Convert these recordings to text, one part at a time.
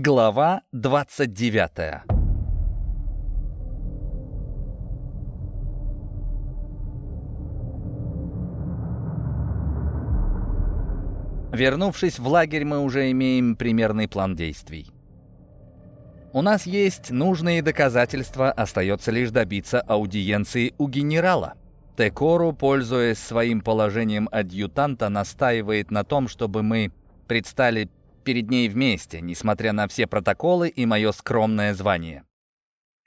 Глава 29 Вернувшись в лагерь, мы уже имеем примерный план действий. У нас есть нужные доказательства, остается лишь добиться аудиенции у генерала. Текору, пользуясь своим положением адъютанта, настаивает на том, чтобы мы предстали перед ней вместе, несмотря на все протоколы и мое скромное звание.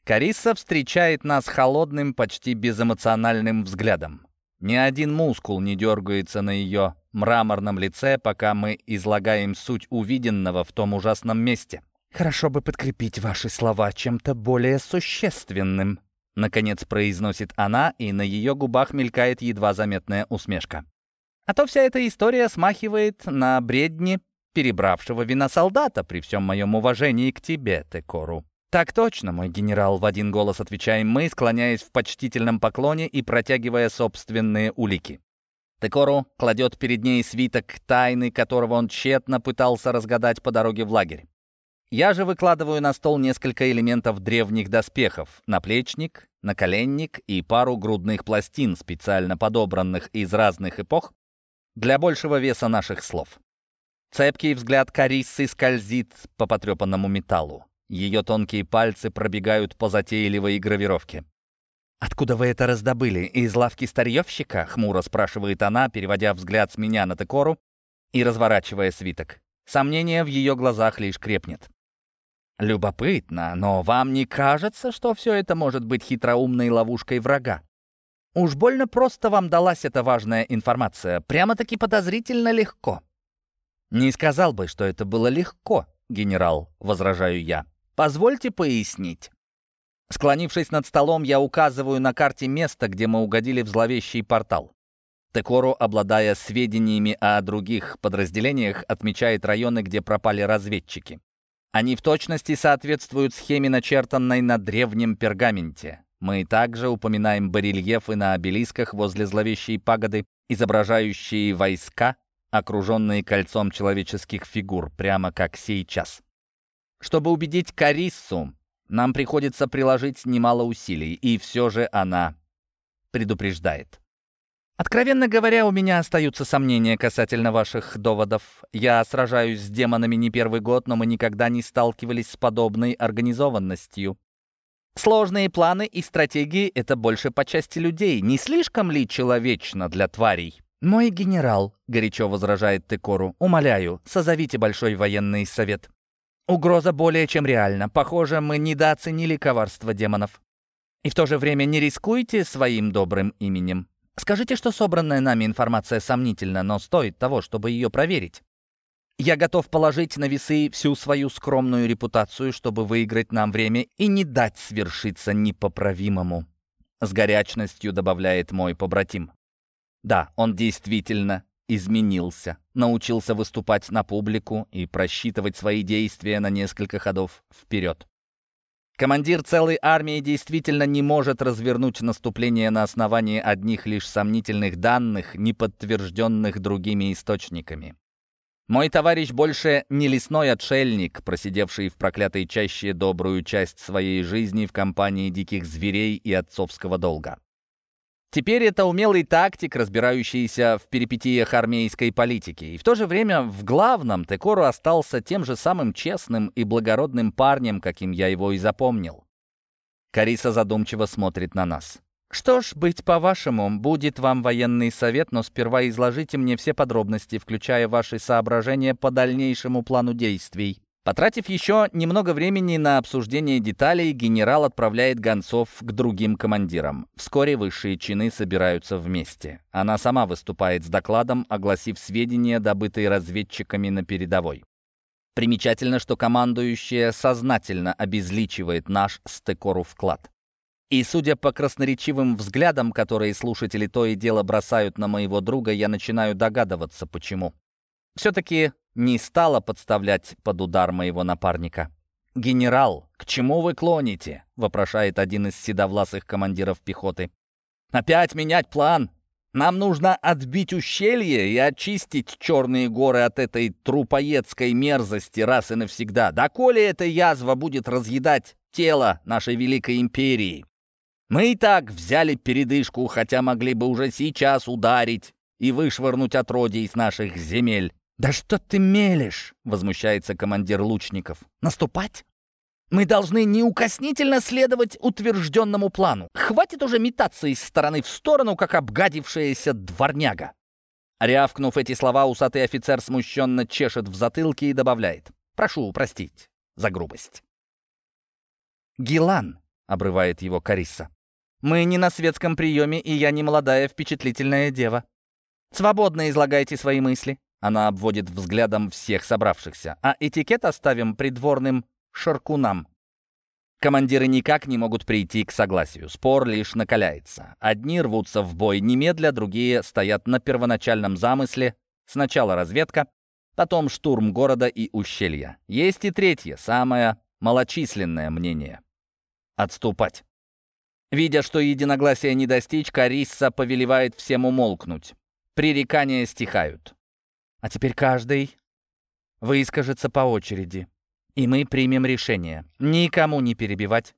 Карисса встречает нас холодным, почти безэмоциональным взглядом. Ни один мускул не дергается на ее мраморном лице, пока мы излагаем суть увиденного в том ужасном месте. «Хорошо бы подкрепить ваши слова чем-то более существенным», наконец произносит она, и на ее губах мелькает едва заметная усмешка. А то вся эта история смахивает на бредни перебравшего вина солдата при всем моем уважении к тебе, Текору. «Так точно, мой генерал», — в один голос отвечаем мы, склоняясь в почтительном поклоне и протягивая собственные улики. Текору кладет перед ней свиток тайны, которого он тщетно пытался разгадать по дороге в лагерь. Я же выкладываю на стол несколько элементов древних доспехов, наплечник, наколенник и пару грудных пластин, специально подобранных из разных эпох, для большего веса наших слов. Цепкий взгляд Кариссы скользит по потрепанному металлу. Ее тонкие пальцы пробегают по затейливой гравировке. «Откуда вы это раздобыли? Из лавки старьевщика?» — хмуро спрашивает она, переводя взгляд с меня на Текору и разворачивая свиток. Сомнение в ее глазах лишь крепнет. «Любопытно, но вам не кажется, что все это может быть хитроумной ловушкой врага? Уж больно просто вам далась эта важная информация, прямо-таки подозрительно легко». «Не сказал бы, что это было легко, генерал», — возражаю я. «Позвольте пояснить». Склонившись над столом, я указываю на карте место, где мы угодили в зловещий портал. Текору, обладая сведениями о других подразделениях, отмечает районы, где пропали разведчики. Они в точности соответствуют схеме, начертанной на древнем пергаменте. Мы также упоминаем барельефы на обелисках возле зловещей пагоды, изображающие войска, окруженные кольцом человеческих фигур, прямо как сейчас. Чтобы убедить Кариссу, нам приходится приложить немало усилий, и все же она предупреждает. Откровенно говоря, у меня остаются сомнения касательно ваших доводов. Я сражаюсь с демонами не первый год, но мы никогда не сталкивались с подобной организованностью. Сложные планы и стратегии — это больше по части людей. Не слишком ли человечно для тварей? «Мой генерал», — горячо возражает Текору, — «умоляю, созовите Большой военный совет. Угроза более чем реальна. Похоже, мы недооценили коварство демонов. И в то же время не рискуйте своим добрым именем. Скажите, что собранная нами информация сомнительна, но стоит того, чтобы ее проверить. Я готов положить на весы всю свою скромную репутацию, чтобы выиграть нам время и не дать свершиться непоправимому. С горячностью добавляет мой побратим. Да, он действительно изменился, научился выступать на публику и просчитывать свои действия на несколько ходов вперед. Командир целой армии действительно не может развернуть наступление на основании одних лишь сомнительных данных, не подтвержденных другими источниками. Мой товарищ больше не лесной отшельник, просидевший в проклятой чаще добрую часть своей жизни в компании диких зверей и отцовского долга. Теперь это умелый тактик, разбирающийся в перипетиях армейской политики. И в то же время в главном Текору остался тем же самым честным и благородным парнем, каким я его и запомнил. Кариса задумчиво смотрит на нас. «Что ж, быть по-вашему, будет вам военный совет, но сперва изложите мне все подробности, включая ваши соображения по дальнейшему плану действий». Потратив еще немного времени на обсуждение деталей, генерал отправляет гонцов к другим командирам. Вскоре высшие чины собираются вместе. Она сама выступает с докладом, огласив сведения, добытые разведчиками на передовой. Примечательно, что командующая сознательно обезличивает наш стекору вклад. И судя по красноречивым взглядам, которые слушатели то и дело бросают на моего друга, я начинаю догадываться, почему. Все-таки не стала подставлять под удар моего напарника. «Генерал, к чему вы клоните?» — вопрошает один из седовласых командиров пехоты. «Опять менять план? Нам нужно отбить ущелье и очистить черные горы от этой трупоедской мерзости раз и навсегда. Доколе эта язва будет разъедать тело нашей великой империи? Мы и так взяли передышку, хотя могли бы уже сейчас ударить и вышвырнуть отродье из наших земель. «Да что ты мелешь?» — возмущается командир лучников. «Наступать? Мы должны неукоснительно следовать утвержденному плану. Хватит уже метаться из стороны в сторону, как обгадившаяся дворняга». Рявкнув эти слова, усатый офицер смущенно чешет в затылке и добавляет. «Прошу простить за грубость». «Гилан», — обрывает его Карисса, — «мы не на светском приеме, и я не молодая впечатлительная дева. Свободно излагайте свои мысли». Она обводит взглядом всех собравшихся. «А этикет оставим придворным шаркунам. Командиры никак не могут прийти к согласию. Спор лишь накаляется. Одни рвутся в бой немедля, другие стоят на первоначальном замысле. Сначала разведка, потом штурм города и ущелья. Есть и третье, самое малочисленное мнение. Отступать. Видя, что единогласия не достичь, Карисса повелевает всем умолкнуть. Пререкания стихают. А теперь каждый выскажется по очереди и мы примем решение. Никому не перебивать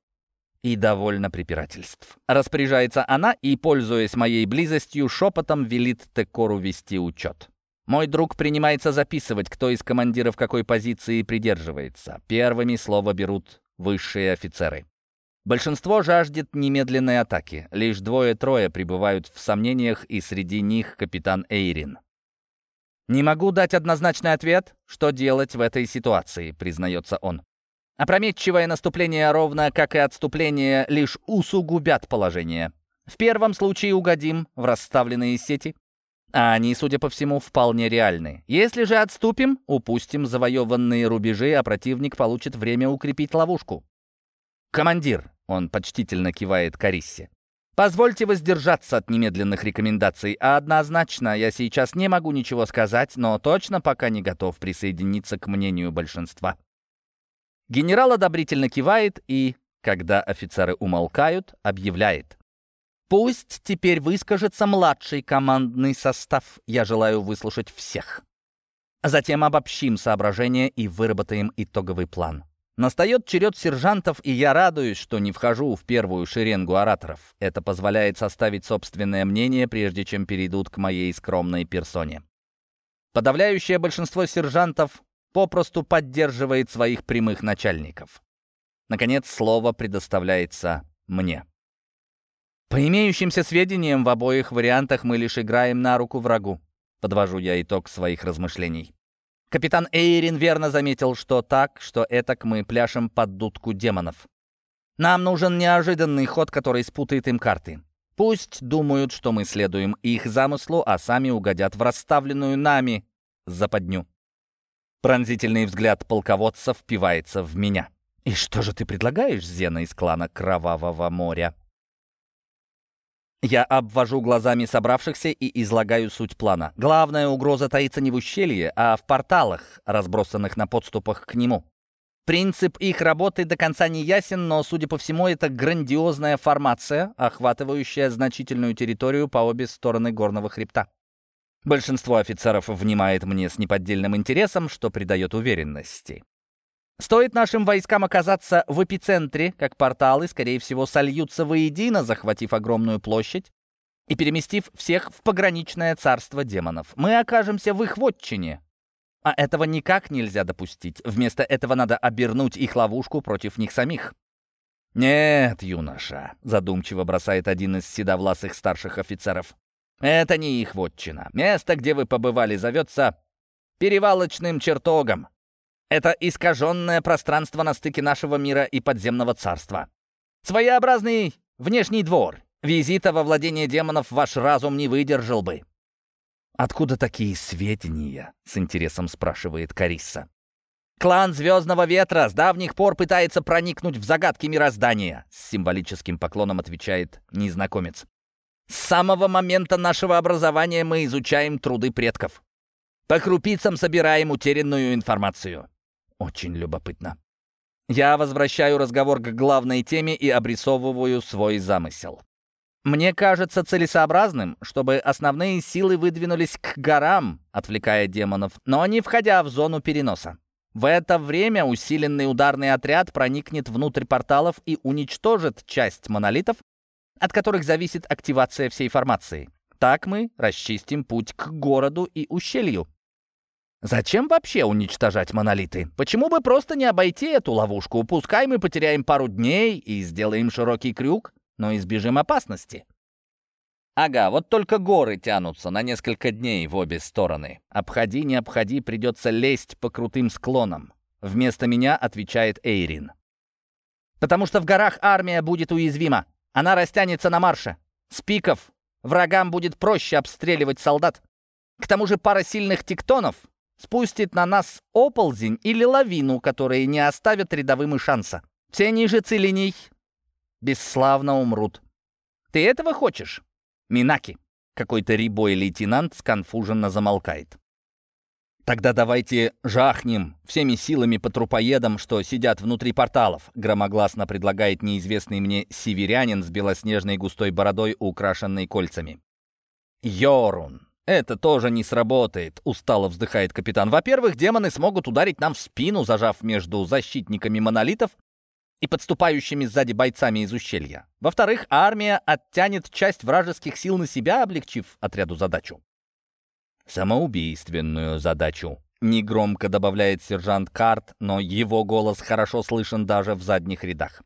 и довольно препирательств. Распоряжается она и, пользуясь моей близостью, шепотом велит Текору вести учет. Мой друг принимается записывать, кто из командиров какой позиции придерживается. Первыми слово берут высшие офицеры. Большинство жаждет немедленной атаки. Лишь двое-трое пребывают в сомнениях, и среди них капитан Эйрин. «Не могу дать однозначный ответ, что делать в этой ситуации», — признается он. Опрометчивое наступление, ровно как и отступление, лишь усугубят положение. В первом случае угодим в расставленные сети, а они, судя по всему, вполне реальны. Если же отступим, упустим завоеванные рубежи, а противник получит время укрепить ловушку. «Командир», — он почтительно кивает Кариссе, Позвольте воздержаться от немедленных рекомендаций, а однозначно я сейчас не могу ничего сказать, но точно пока не готов присоединиться к мнению большинства. Генерал одобрительно кивает и, когда офицеры умолкают, объявляет. Пусть теперь выскажется младший командный состав. Я желаю выслушать всех. Затем обобщим соображения и выработаем итоговый план. Настает черед сержантов, и я радуюсь, что не вхожу в первую шеренгу ораторов. Это позволяет составить собственное мнение, прежде чем перейдут к моей скромной персоне. Подавляющее большинство сержантов попросту поддерживает своих прямых начальников. Наконец, слово предоставляется мне. По имеющимся сведениям, в обоих вариантах мы лишь играем на руку врагу. Подвожу я итог своих размышлений. Капитан Эйрин верно заметил, что так, что этак мы пляшем под дудку демонов. Нам нужен неожиданный ход, который спутает им карты. Пусть думают, что мы следуем их замыслу, а сами угодят в расставленную нами западню. Пронзительный взгляд полководца впивается в меня. «И что же ты предлагаешь, Зена из клана Кровавого моря?» Я обвожу глазами собравшихся и излагаю суть плана. Главная угроза таится не в ущелье, а в порталах, разбросанных на подступах к нему. Принцип их работы до конца не ясен, но, судя по всему, это грандиозная формация, охватывающая значительную территорию по обе стороны горного хребта. Большинство офицеров внимает мне с неподдельным интересом, что придает уверенности. Стоит нашим войскам оказаться в эпицентре, как порталы, скорее всего, сольются воедино, захватив огромную площадь и переместив всех в пограничное царство демонов. Мы окажемся в их вотчине. А этого никак нельзя допустить. Вместо этого надо обернуть их ловушку против них самих. «Нет, юноша», — задумчиво бросает один из седовласых старших офицеров. «Это не их вотчина. Место, где вы побывали, зовется перевалочным чертогом. Это искаженное пространство на стыке нашего мира и подземного царства. Своеобразный внешний двор. Визита во владение демонов ваш разум не выдержал бы. «Откуда такие сведения?» — с интересом спрашивает Карисса. «Клан Звездного Ветра с давних пор пытается проникнуть в загадки мироздания», — с символическим поклоном отвечает незнакомец. «С самого момента нашего образования мы изучаем труды предков. По крупицам собираем утерянную информацию. Очень любопытно. Я возвращаю разговор к главной теме и обрисовываю свой замысел. Мне кажется целесообразным, чтобы основные силы выдвинулись к горам, отвлекая демонов, но не входя в зону переноса. В это время усиленный ударный отряд проникнет внутрь порталов и уничтожит часть монолитов, от которых зависит активация всей формации. Так мы расчистим путь к городу и ущелью. Зачем вообще уничтожать монолиты? Почему бы просто не обойти эту ловушку? Пускай мы потеряем пару дней и сделаем широкий крюк, но избежим опасности. Ага, вот только горы тянутся на несколько дней в обе стороны. Обходи, не обходи, придется лезть по крутым склонам. Вместо меня отвечает Эйрин. Потому что в горах армия будет уязвима. Она растянется на марше. С пиков врагам будет проще обстреливать солдат. К тому же пара сильных тектонов спустит на нас оползень или лавину, которые не оставят рядовым и шанса. Все ниже целиней бесславно умрут. Ты этого хочешь? Минаки. Какой-то рябой лейтенант сконфуженно замолкает. «Тогда давайте жахнем всеми силами по трупоедам, что сидят внутри порталов», громогласно предлагает неизвестный мне северянин с белоснежной густой бородой, украшенной кольцами. «Йорун, «Это тоже не сработает», — устало вздыхает капитан. «Во-первых, демоны смогут ударить нам в спину, зажав между защитниками монолитов и подступающими сзади бойцами из ущелья. Во-вторых, армия оттянет часть вражеских сил на себя, облегчив отряду задачу. Самоубийственную задачу. Негромко добавляет сержант Карт, но его голос хорошо слышен даже в задних рядах.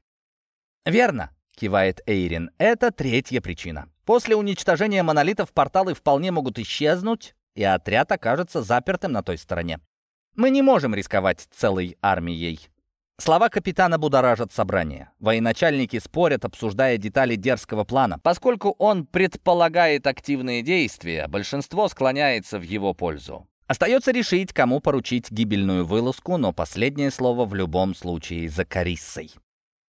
«Верно», — кивает Эйрин, — «это третья причина. После уничтожения монолитов порталы вполне могут исчезнуть, и отряд окажется запертым на той стороне. Мы не можем рисковать целой армией. Слова капитана будоражат собрание. Военачальники спорят, обсуждая детали дерзкого плана. Поскольку он предполагает активные действия, большинство склоняется в его пользу. Остается решить, кому поручить гибельную вылазку, но последнее слово в любом случае за Кариссой.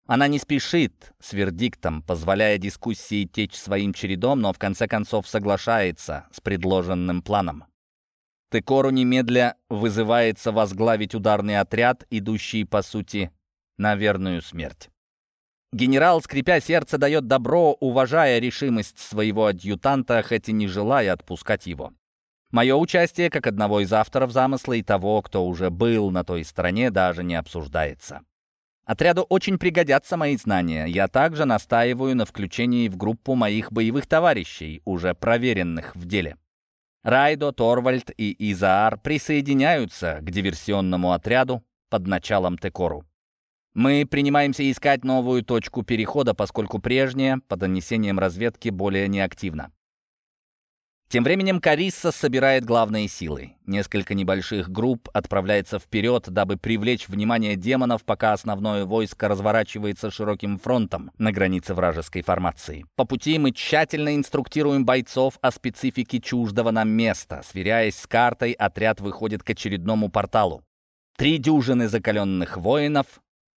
Она не спешит с вердиктом, позволяя дискуссии течь своим чередом, но в конце концов соглашается с предложенным планом. Текору немедля вызывается возглавить ударный отряд, идущий, по сути, на верную смерть. Генерал, скрипя сердце, дает добро, уважая решимость своего адъютанта, хоть и не желая отпускать его. Мое участие, как одного из авторов замысла и того, кто уже был на той стороне, даже не обсуждается. Отряду очень пригодятся мои знания. Я также настаиваю на включении в группу моих боевых товарищей, уже проверенных в деле. Райдо, Торвальд и Изаар присоединяются к диверсионному отряду под началом Текору. Мы принимаемся искать новую точку перехода, поскольку прежняя, по донесениям разведки, более неактивна. Тем временем Карисса собирает главные силы. Несколько небольших групп отправляется вперед, дабы привлечь внимание демонов, пока основное войско разворачивается широким фронтом на границе вражеской формации. По пути мы тщательно инструктируем бойцов о специфике чуждого нам места. Сверяясь с картой, отряд выходит к очередному порталу. Три дюжины закаленных воинов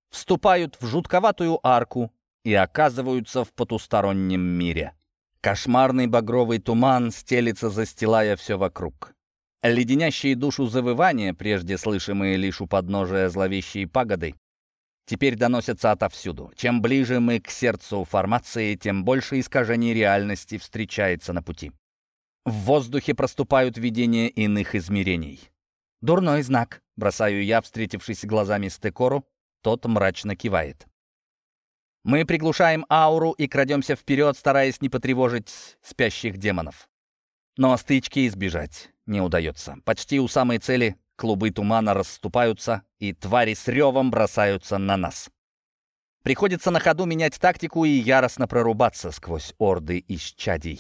вступают в жутковатую арку и оказываются в потустороннем мире. Кошмарный багровый туман стелится, застилая все вокруг. Леденящие душу завывания, прежде слышимые лишь у подножия зловещей пагоды, теперь доносятся отовсюду. Чем ближе мы к сердцу формации, тем больше искажений реальности встречается на пути. В воздухе проступают видения иных измерений. «Дурной знак», — бросаю я, встретившись глазами с Текору, тот мрачно кивает. Мы приглушаем ауру и крадемся вперед, стараясь не потревожить спящих демонов. Но стычки избежать не удается. Почти у самой цели клубы тумана расступаются, и твари с ревом бросаются на нас. Приходится на ходу менять тактику и яростно прорубаться сквозь орды исчадий.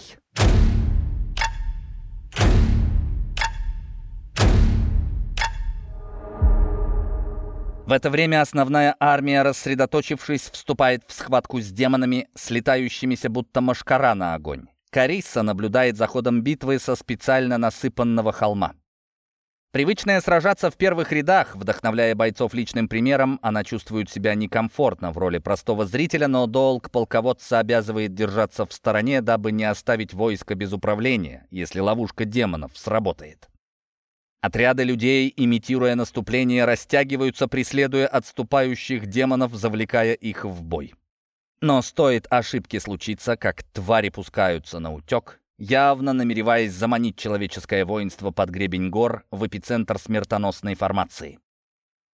В это время основная армия, рассредоточившись, вступает в схватку с демонами, слетающимися будто машкара на огонь. Карисса наблюдает за ходом битвы со специально насыпанного холма. Привычная сражаться в первых рядах, вдохновляя бойцов личным примером, она чувствует себя некомфортно в роли простого зрителя, но долг полководца обязывает держаться в стороне, дабы не оставить войско без управления, если ловушка демонов сработает. Отряды людей, имитируя наступление, растягиваются, преследуя отступающих демонов, завлекая их в бой. Но стоит ошибке случиться, как твари пускаются на утек, явно намереваясь заманить человеческое воинство под гребень гор в эпицентр смертоносной формации.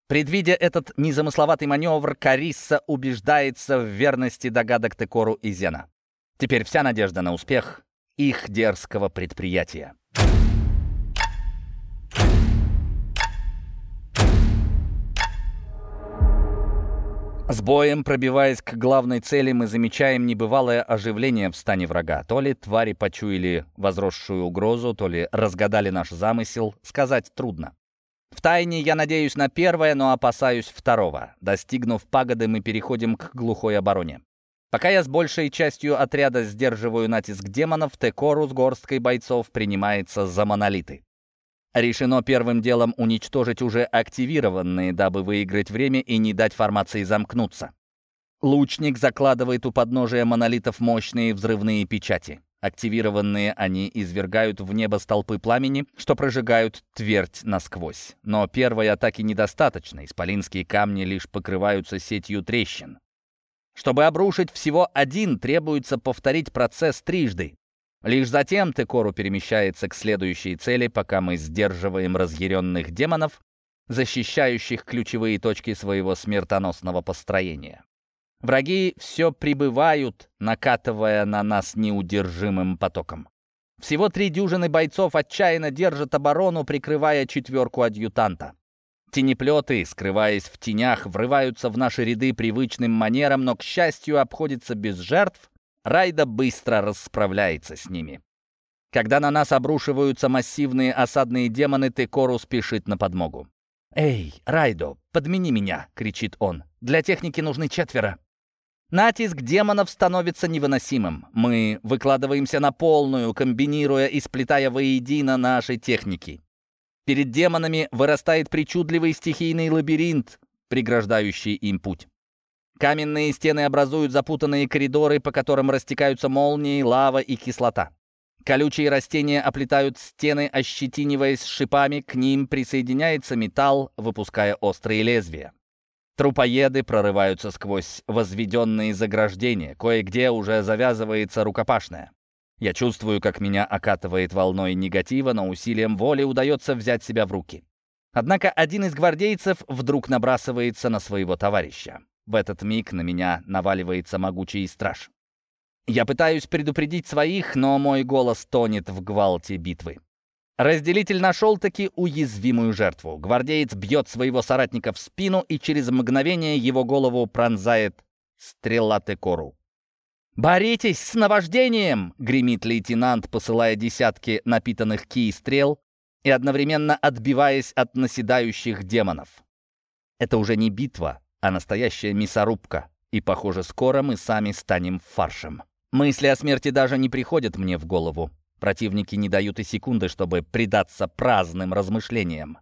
Предвидя этот незамысловатый маневр, Карисса убеждается в верности догадок Текору и Зена. Теперь вся надежда на успех их дерзкого предприятия. С боем, пробиваясь к главной цели, мы замечаем небывалое оживление в стане врага. То ли твари почуяли возросшую угрозу, то ли разгадали наш замысел, сказать трудно. Втайне я надеюсь на первое, но опасаюсь второго. Достигнув пагоды, мы переходим к глухой обороне. Пока я с большей частью отряда сдерживаю натиск демонов, Текору с горсткой бойцов принимается за монолиты. Решено первым делом уничтожить уже активированные, дабы выиграть время и не дать формации замкнуться. Лучник закладывает у подножия монолитов мощные взрывные печати. Активированные они извергают в небо столпы пламени, что прожигают твердь насквозь. Но первой атаки недостаточно, исполинские камни лишь покрываются сетью трещин. Чтобы обрушить всего один, требуется повторить процесс трижды. Лишь затем Текору перемещается к следующей цели, пока мы сдерживаем разъяренных демонов, защищающих ключевые точки своего смертоносного построения. Враги все прибывают, накатывая на нас неудержимым потоком. Всего три дюжины бойцов отчаянно держат оборону, прикрывая четверку адъютанта. Тенеплеты, скрываясь в тенях, врываются в наши ряды привычным манером, но, к счастью, обходится без жертв Райда быстро расправляется с ними. Когда на нас обрушиваются массивные осадные демоны, Текору спешит на подмогу. «Эй, Райдо, подмени меня!» — кричит он. «Для техники нужны четверо». Натиск демонов становится невыносимым. Мы выкладываемся на полную, комбинируя и сплетая воедино наши техники. Перед демонами вырастает причудливый стихийный лабиринт, преграждающий им путь. Каменные стены образуют запутанные коридоры, по которым растекаются молнии, лава и кислота. Колючие растения оплетают стены, ощетиниваясь шипами, к ним присоединяется металл, выпуская острые лезвия. Трупоеды прорываются сквозь возведенные заграждения, кое-где уже завязывается рукопашная. Я чувствую, как меня окатывает волной негатива, но усилием воли удается взять себя в руки. Однако один из гвардейцев вдруг набрасывается на своего товарища. В этот миг на меня наваливается могучий страж. Я пытаюсь предупредить своих, но мой голос тонет в гвалте битвы. Разделитель нашел-таки уязвимую жертву. Гвардеец бьет своего соратника в спину, и через мгновение его голову пронзает стрела Текору. «Боритесь с наваждением!» — гремит лейтенант, посылая десятки напитанных ки стрел и одновременно отбиваясь от наседающих демонов. Это уже не битва, а настоящая мясорубка. И, похоже, скоро мы сами станем фаршем. Мысли о смерти даже не приходят мне в голову. Противники не дают и секунды, чтобы предаться праздным размышлениям.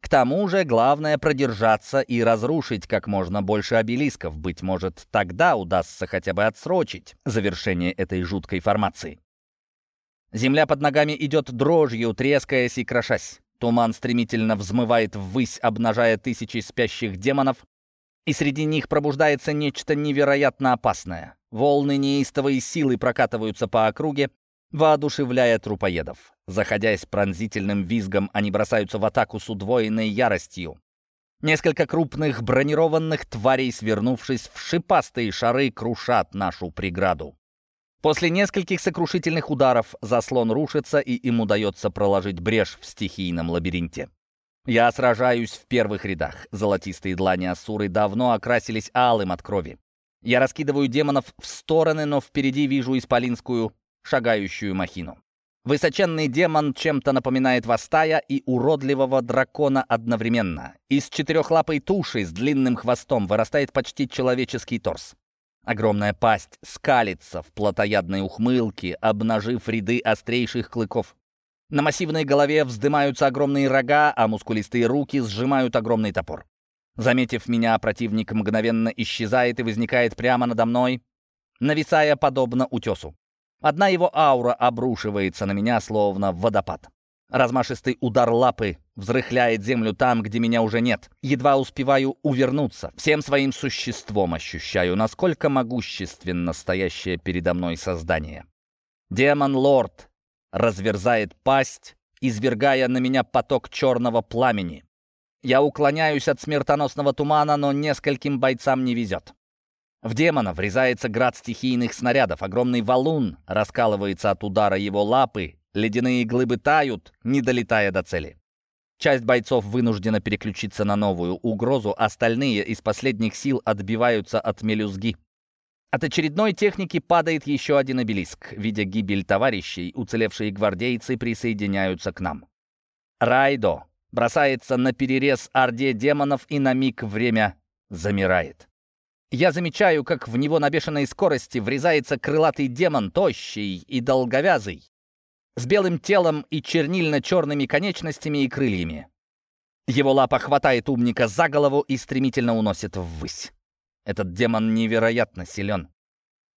К тому же главное продержаться и разрушить как можно больше обелисков. Быть может, тогда удастся хотя бы отсрочить завершение этой жуткой формации. Земля под ногами идет дрожью, трескаясь и крошась. Туман стремительно взмывает ввысь, обнажая тысячи спящих демонов, и среди них пробуждается нечто невероятно опасное. Волны неистовой силы прокатываются по округе, воодушевляя трупоедов. Заходясь пронзительным визгом, они бросаются в атаку с удвоенной яростью. Несколько крупных бронированных тварей, свернувшись в шипастые шары, крушат нашу преграду. После нескольких сокрушительных ударов заслон рушится, и им удается проложить брешь в стихийном лабиринте. Я сражаюсь в первых рядах. Золотистые длани Асуры давно окрасились алым от крови. Я раскидываю демонов в стороны, но впереди вижу исполинскую шагающую махину. Высоченный демон чем-то напоминает Вастая и уродливого дракона одновременно. Из четырехлапой туши с длинным хвостом вырастает почти человеческий торс. Огромная пасть скалится в плотоядной ухмылке, обнажив ряды острейших клыков. На массивной голове вздымаются огромные рога, а мускулистые руки сжимают огромный топор. Заметив меня, противник мгновенно исчезает и возникает прямо надо мной, нависая подобно утесу. Одна его аура обрушивается на меня, словно водопад. Размашистый удар лапы взрыхляет землю там, где меня уже нет. Едва успеваю увернуться. Всем своим существом ощущаю, насколько могущественно стоящее передо мной создание. Демон-лорд разверзает пасть, извергая на меня поток черного пламени. Я уклоняюсь от смертоносного тумана, но нескольким бойцам не везет. В демона врезается град стихийных снарядов, огромный валун раскалывается от удара его лапы, ледяные глыбы тают, не долетая до цели. Часть бойцов вынуждена переключиться на новую угрозу, остальные из последних сил отбиваются от мелюзги. От очередной техники падает еще один обелиск. Видя гибель товарищей, уцелевшие гвардейцы присоединяются к нам. Райдо бросается на перерез орде демонов и на миг время замирает. Я замечаю, как в него на бешеной скорости врезается крылатый демон, тощий и долговязый с белым телом и чернильно-черными конечностями и крыльями. Его лапа хватает умника за голову и стремительно уносит ввысь. Этот демон невероятно силен.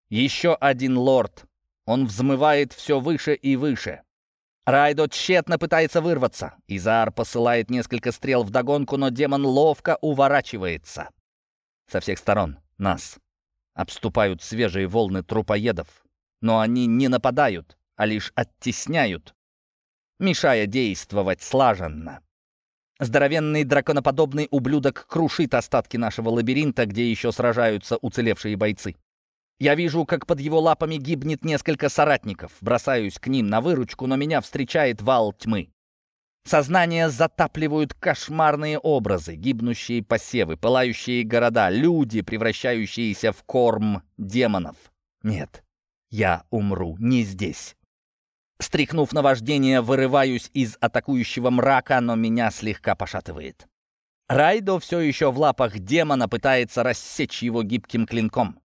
Еще один лорд. Он взмывает все выше и выше. Райдо тщетно пытается вырваться. Изар посылает несколько стрел в догонку, но демон ловко уворачивается. Со всех сторон нас обступают свежие волны трупоедов, но они не нападают, а лишь оттесняют, мешая действовать слаженно. Здоровенный драконоподобный ублюдок крушит остатки нашего лабиринта, где еще сражаются уцелевшие бойцы. Я вижу, как под его лапами гибнет несколько соратников. Бросаюсь к ним на выручку, но меня встречает вал тьмы. Сознание затапливают кошмарные образы, гибнущие посевы, пылающие города, люди, превращающиеся в корм демонов. Нет, я умру не здесь. Стряхнув наваждение, вырываюсь из атакующего мрака, но меня слегка пошатывает. Райдо все еще в лапах демона пытается рассечь его гибким клинком.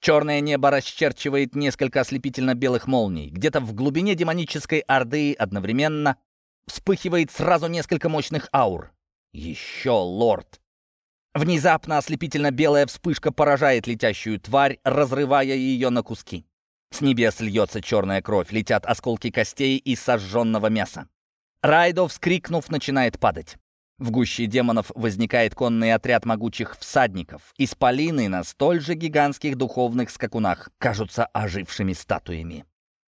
Черное небо расчерчивает несколько ослепительно-белых молний. Где-то в глубине демонической орды одновременно вспыхивает сразу несколько мощных аур. Еще лорд. Внезапно ослепительно-белая вспышка поражает летящую тварь, разрывая ее на куски. С небес льется черная кровь, летят осколки костей и сожженного мяса. Райдо, вскрикнув, начинает падать. В гуще демонов возникает конный отряд могучих всадников. Исполины на столь же гигантских духовных скакунах кажутся ожившими статуями.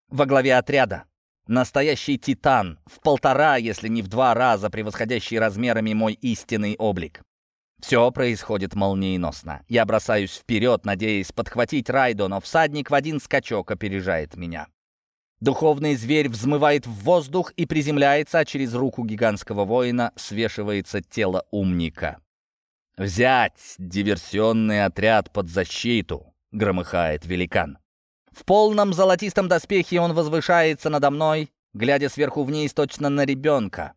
Во главе отряда настоящий титан, в полтора, если не в два раза превосходящий размерами мой истинный облик. Все происходит молниеносно. Я бросаюсь вперед, надеясь подхватить Райдо, но всадник в один скачок опережает меня. Духовный зверь взмывает в воздух и приземляется, а через руку гигантского воина свешивается тело умника. «Взять диверсионный отряд под защиту!» — громыхает великан. В полном золотистом доспехе он возвышается надо мной, глядя сверху вниз точно на ребенка.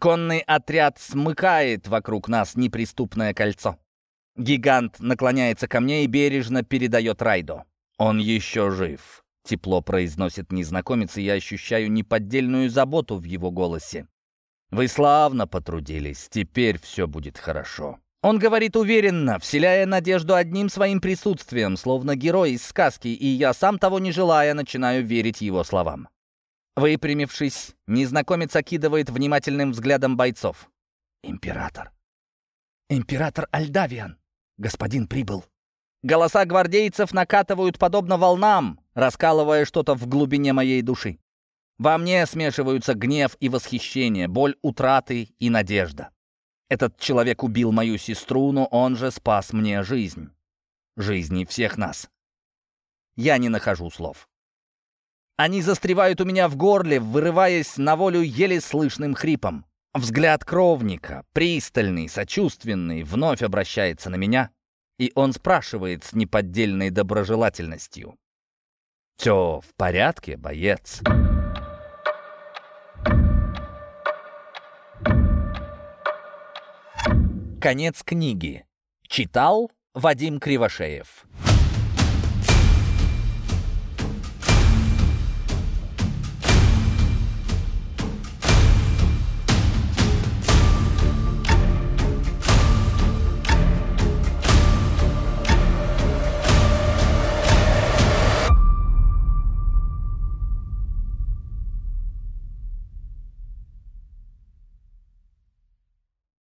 Конный отряд смыкает вокруг нас неприступное кольцо. Гигант наклоняется ко мне и бережно передает Райдо. «Он еще жив», — тепло произносит незнакомец, и я ощущаю неподдельную заботу в его голосе. «Вы славно потрудились, теперь все будет хорошо». Он говорит уверенно, вселяя надежду одним своим присутствием, словно герой из сказки, и я, сам того не желая, начинаю верить его словам. Выпрямившись, незнакомец окидывает внимательным взглядом бойцов. «Император! Император Альдавиан! Господин прибыл!» Голоса гвардейцев накатывают подобно волнам, раскалывая что-то в глубине моей души. Во мне смешиваются гнев и восхищение, боль утраты и надежда. Этот человек убил мою сестру, но он же спас мне жизнь. Жизни всех нас. Я не нахожу слов. Они застревают у меня в горле, вырываясь на волю еле слышным хрипом. Взгляд кровника, пристальный, сочувственный, вновь обращается на меня, и он спрашивает с неподдельной доброжелательностью. «Все в порядке, боец?» Конец книги. Читал Вадим Кривошеев.